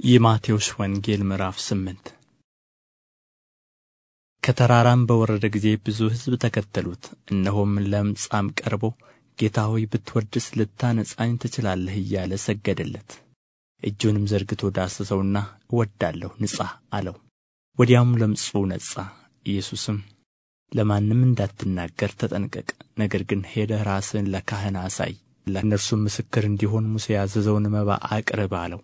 የማቴዎስ ወንጌል ምዕራፍ ስምንት ከተራራም በወረደ ጊዜ ብዙ ሕዝብ ተከተሉት። እነሆም ለምጻም ቀርቦ ጌታ ሆይ ብትወድስ ልታነጻኝ ትችላለህ እያለ ሰገደለት። እጁንም ዘርግቶ ዳሰሰውና እወዳለሁ ንጻ አለው። ወዲያውም ለምጹ ነጻ። ኢየሱስም ለማንም እንዳትናገር ተጠንቀቅ፣ ነገር ግን ሄደህ ራስህን ለካህን አሳይ፣ ለእነርሱም ምስክር እንዲሆን ሙሴ ያዘዘውን መባ አቅርብ አለው።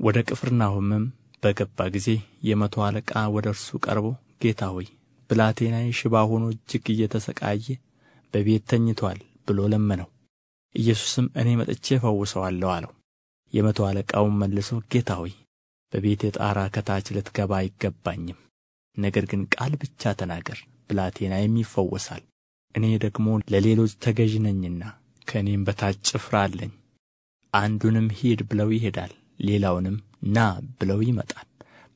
ወደ ቅፍርናሆምም በገባ ጊዜ የመቶ አለቃ ወደ እርሱ ቀርቦ ጌታ ሆይ ብላቴናዬ ሽባ ሆኖ እጅግ እየተሰቃየ በቤት ተኝቶአል ብሎ ለመነው። ኢየሱስም እኔ መጥቼ እፈውሰዋለሁ አለው። የመቶ አለቃውም መልሶ ጌታ ሆይ በቤቴ ጣራ ከታች ልትገባ አይገባኝም፣ ነገር ግን ቃል ብቻ ተናገር፣ ብላቴናዬም ይፈወሳል። እኔ ደግሞ ለሌሎች ተገዥ ነኝና ከእኔም በታች ጭፍራ አለኝ። አንዱንም ሂድ ብለው ይሄዳል ሌላውንም ና ብለው ይመጣል፣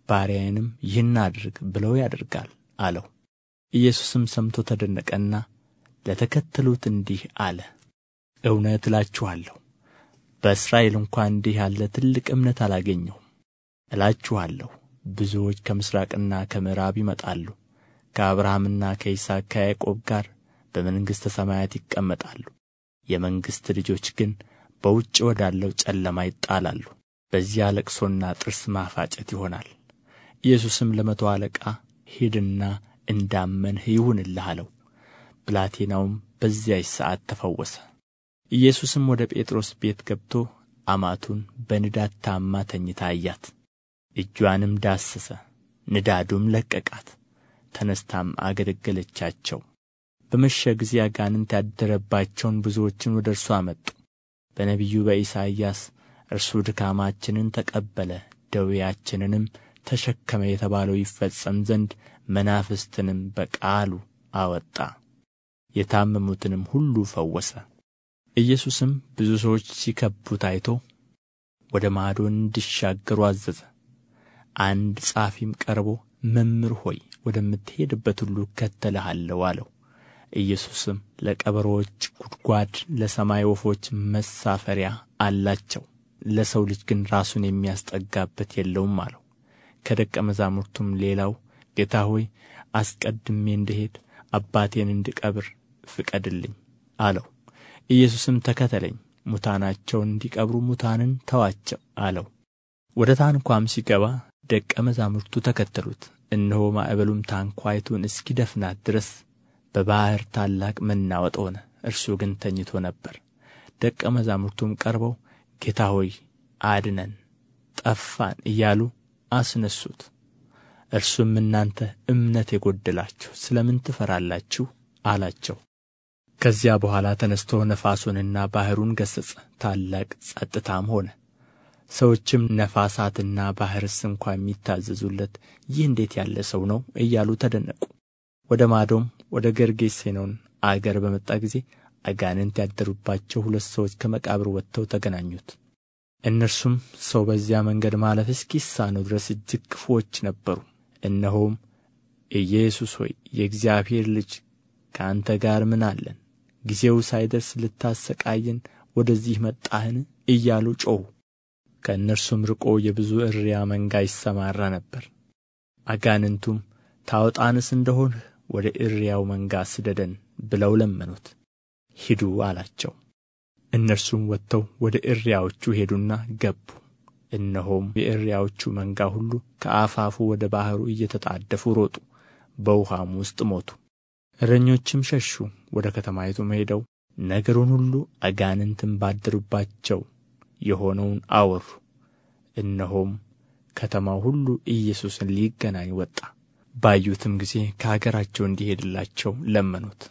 ባሪያዬንም ይህን አድርግ ብለው ያደርጋል አለው። ኢየሱስም ሰምቶ ተደነቀና ለተከተሉት እንዲህ አለ፣ እውነት እላችኋለሁ በእስራኤል እንኳ እንዲህ ያለ ትልቅ እምነት አላገኘሁም። እላችኋለሁ ብዙዎች ከምሥራቅና ከምዕራብ ይመጣሉ፣ ከአብርሃምና ከይስሐቅ ከያዕቆብ ጋር በመንግሥተ ሰማያት ይቀመጣሉ። የመንግሥት ልጆች ግን በውጭ ወዳለው ጨለማ ይጣላሉ። በዚያ ለቅሶና ጥርስ ማፋጨት ይሆናል። ኢየሱስም ለመቶ አለቃ ሂድና እንዳመንህ ይሁንልህ አለው። ብላቴናውም በዚያች ሰዓት ተፈወሰ። ኢየሱስም ወደ ጴጥሮስ ቤት ገብቶ አማቱን በንዳድ ታማ ተኝታ አያት። እጇንም ዳሰሰ፣ ንዳዱም ለቀቃት። ተነስታም አገለገለቻቸው። በመሸ ጊዜ አጋንንት ያደረባቸውን ብዙዎችን ወደ እርሱ አመጡ። በነቢዩ በኢሳይያስ እርሱ ድካማችንን ተቀበለ ደዌያችንንም ተሸከመ የተባለው ይፈጸም ዘንድ መናፍስትንም በቃሉ አወጣ፣ የታመሙትንም ሁሉ ፈወሰ። ኢየሱስም ብዙ ሰዎች ሲከቡት አይቶ ወደ ማዶ እንዲሻገሩ አዘዘ። አንድ ጻፊም ቀርቦ መምህር ሆይ ወደምትሄድበት ሁሉ እከተልሃለሁ አለው። ኢየሱስም ለቀበሮዎች ጉድጓድ፣ ለሰማይ ወፎች መሳፈሪያ አላቸው ለሰው ልጅ ግን ራሱን የሚያስጠጋበት የለውም አለው። ከደቀ መዛሙርቱም ሌላው ጌታ ሆይ አስቀድሜ እንድሄድ አባቴን እንድቀብር ፍቀድልኝ አለው። ኢየሱስም ተከተለኝ፣ ሙታናቸውን እንዲቀብሩ ሙታንን ተዋቸው አለው። ወደ ታንኳም ሲገባ ደቀ መዛሙርቱ ተከተሉት። እነሆ ማዕበሉም ታንኳይቱን እስኪደፍናት ድረስ በባሕር ታላቅ መናወጥ ሆነ። እርሱ ግን ተኝቶ ነበር። ደቀ መዛሙርቱም ቀርበው ጌታ ሆይ አድነን፣ ጠፋን እያሉ አስነሱት። እርሱም እናንተ እምነት የጎደላችሁ ስለ ምን ትፈራላችሁ አላቸው። ከዚያ በኋላ ተነስቶ ነፋሱንና ባሕሩን ገሠጸ፣ ታላቅ ጸጥታም ሆነ። ሰዎችም ነፋሳትና ባሕርስ እንኳ የሚታዘዙለት ይህ እንዴት ያለ ሰው ነው እያሉ ተደነቁ። ወደ ማዶም ወደ ጌርጌሴኖን አገር በመጣ ጊዜ አጋንንት ያደሩባቸው ሁለት ሰዎች ከመቃብር ወጥተው ተገናኙት። እነርሱም ሰው በዚያ መንገድ ማለፍ እስኪሳነው ድረስ እጅግ ክፉዎች ነበሩ። እነሆም ኢየሱስ ሆይ የእግዚአብሔር ልጅ ከአንተ ጋር ምን አለን? ጊዜው ሳይደርስ ልታሰቃየን ወደዚህ መጣህን? እያሉ ጮኹ። ከእነርሱም ርቆ የብዙ እሪያ መንጋ ይሰማራ ነበር። አጋንንቱም ታወጣንስ እንደሆንህ ወደ እሪያው መንጋ ስደደን ብለው ለመኑት። ሂዱ አላቸው። እነርሱም ወጥተው ወደ እሪያዎቹ ሄዱና ገቡ። እነሆም የእሪያዎቹ መንጋ ሁሉ ከአፋፉ ወደ ባሕሩ እየተጣደፉ ሮጡ፣ በውኃም ውስጥ ሞቱ። እረኞችም ሸሹ፣ ወደ ከተማይቱም ሄደው ነገሩን ሁሉ አጋንንትም ባደሩባቸው የሆነውን አወሩ። እነሆም ከተማው ሁሉ ኢየሱስን ሊገናኝ ወጣ። ባዩትም ጊዜ ከአገራቸው እንዲሄድላቸው ለመኑት።